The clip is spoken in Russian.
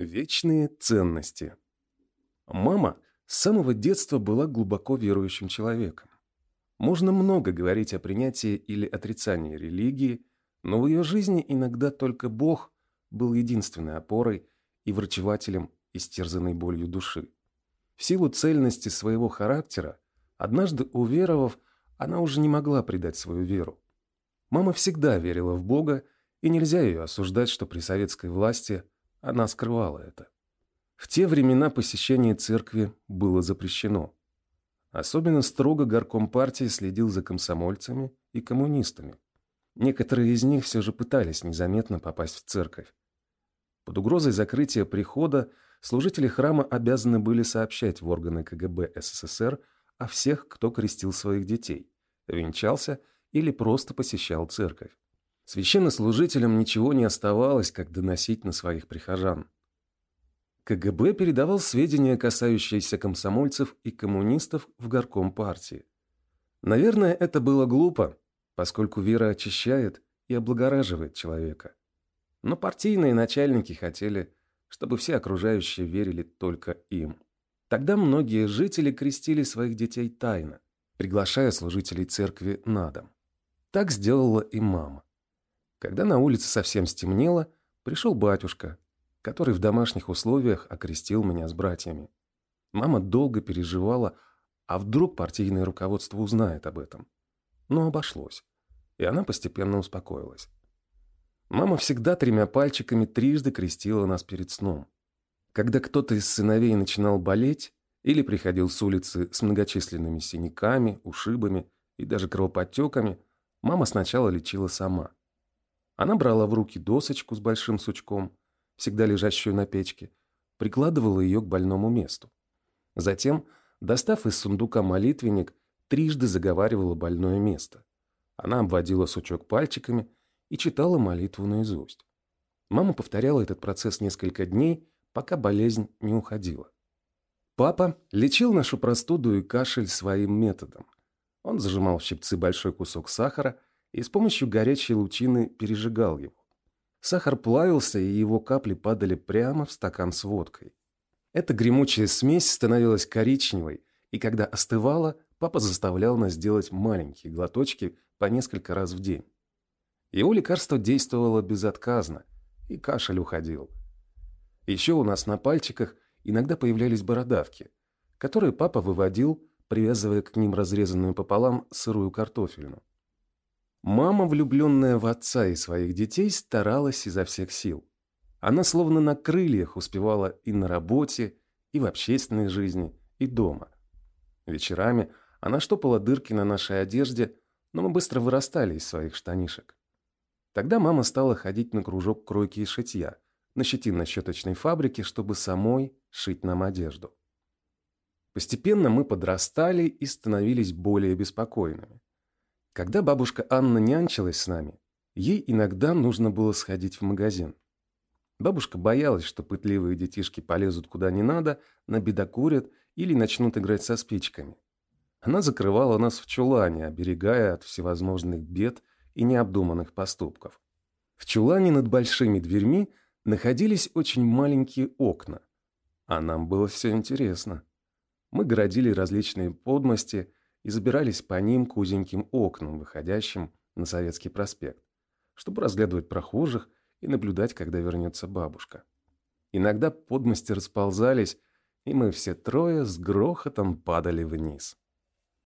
Вечные ценности. Мама с самого детства была глубоко верующим человеком. Можно много говорить о принятии или отрицании религии, но в ее жизни иногда только Бог был единственной опорой и врачевателем истерзанной болью души. В силу цельности своего характера, однажды уверовав, она уже не могла предать свою веру. Мама всегда верила в Бога, и нельзя ее осуждать, что при советской власти – она скрывала это. В те времена посещение церкви было запрещено. Особенно строго горком партии следил за комсомольцами и коммунистами. Некоторые из них все же пытались незаметно попасть в церковь. Под угрозой закрытия прихода служители храма обязаны были сообщать в органы КГБ СССР о всех, кто крестил своих детей, венчался или просто посещал церковь. Священнослужителям ничего не оставалось, как доносить на своих прихожан. КГБ передавал сведения, касающиеся комсомольцев и коммунистов в горком партии. Наверное, это было глупо, поскольку вера очищает и облагораживает человека. Но партийные начальники хотели, чтобы все окружающие верили только им. Тогда многие жители крестили своих детей тайно, приглашая служителей церкви на дом. Так сделала и мама. Когда на улице совсем стемнело, пришел батюшка, который в домашних условиях окрестил меня с братьями. Мама долго переживала, а вдруг партийное руководство узнает об этом. Но обошлось, и она постепенно успокоилась. Мама всегда тремя пальчиками трижды крестила нас перед сном. Когда кто-то из сыновей начинал болеть или приходил с улицы с многочисленными синяками, ушибами и даже кровоподтеками, мама сначала лечила сама – она брала в руки досочку с большим сучком, всегда лежащую на печке, прикладывала ее к больному месту. Затем, достав из сундука молитвенник, трижды заговаривала больное место. Она обводила сучок пальчиками и читала молитву наизусть. Мама повторяла этот процесс несколько дней, пока болезнь не уходила. Папа лечил нашу простуду и кашель своим методом. Он зажимал в щипцы большой кусок сахара – и с помощью горячей лучины пережигал его. Сахар плавился, и его капли падали прямо в стакан с водкой. Эта гремучая смесь становилась коричневой, и когда остывала, папа заставлял нас делать маленькие глоточки по несколько раз в день. Его лекарство действовало безотказно, и кашель уходил. Еще у нас на пальчиках иногда появлялись бородавки, которые папа выводил, привязывая к ним разрезанную пополам сырую картофельну. Мама, влюбленная в отца и своих детей, старалась изо всех сил. Она словно на крыльях успевала и на работе, и в общественной жизни, и дома. Вечерами она штопала дырки на нашей одежде, но мы быстро вырастали из своих штанишек. Тогда мама стала ходить на кружок кройки и шитья, на щетинно-щеточной фабрике, чтобы самой шить нам одежду. Постепенно мы подрастали и становились более беспокойными. Когда бабушка Анна нянчилась с нами, ей иногда нужно было сходить в магазин. Бабушка боялась, что пытливые детишки полезут куда не надо, набедокурят или начнут играть со спичками. Она закрывала нас в чулане, оберегая от всевозможных бед и необдуманных поступков. В чулане над большими дверьми находились очень маленькие окна. А нам было все интересно. Мы городили различные подмости – и забирались по ним к узеньким окнам, выходящим на Советский проспект, чтобы разглядывать прохожих и наблюдать, когда вернется бабушка. Иногда подмости расползались, и мы все трое с грохотом падали вниз.